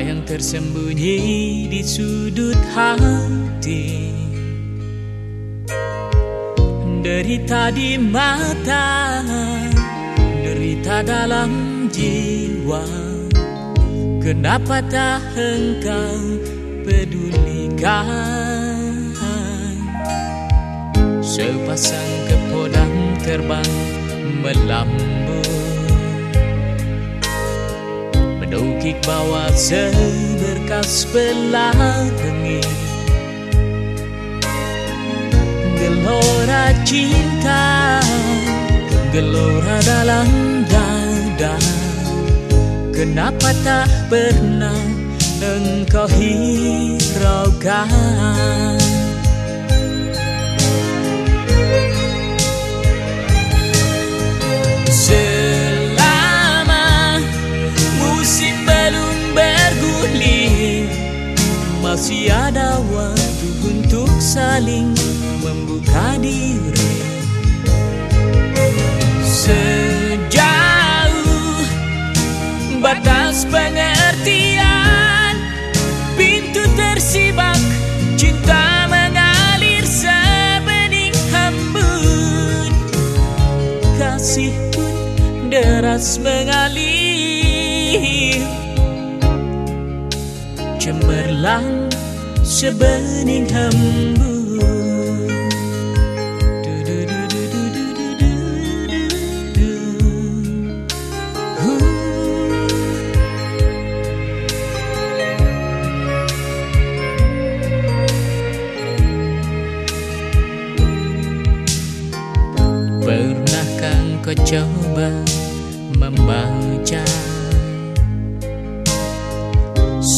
tersembunyi di sudut hati. Derita di mata, derita dalam jiwa. Kenapa tak engkau pedulikan? Sepasang kepodang terbang melambung Menukik bawah seberkas pelangi Gelora cinta Gelora dalam dada. Kenapa tak pernah engkau hiraukan Masih ada waktu untuk saling membuka diri. Sejauh batas pengertian Pintu tersibak cinta mengalir sebening hambun. Kasih pun deras mengalir cemerlang sebening hembun Pernahkah kau coba membaca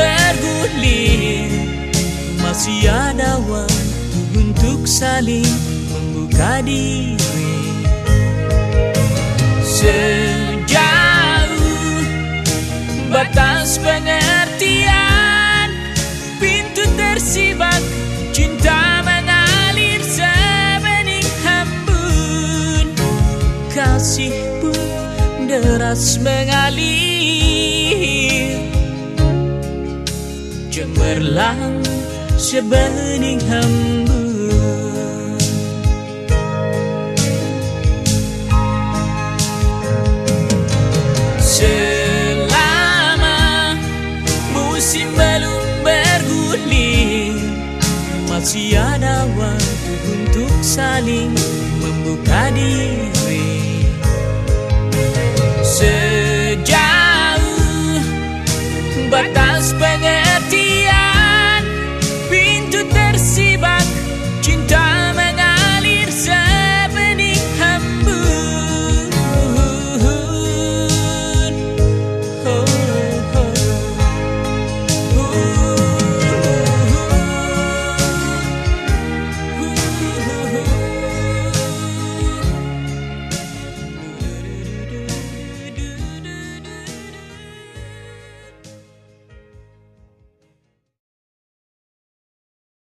bergulir Masih ada waktu untuk saling membuka diri. Sejauh batas pengertian Pintu tersibak cinta mengalir sebening hambun. Kasih pun deras mengalir Berlang sebening hamba. Selama musim belum bergulir Masih ada waktu untuk saling membuka diri. Sejauh batas pengertian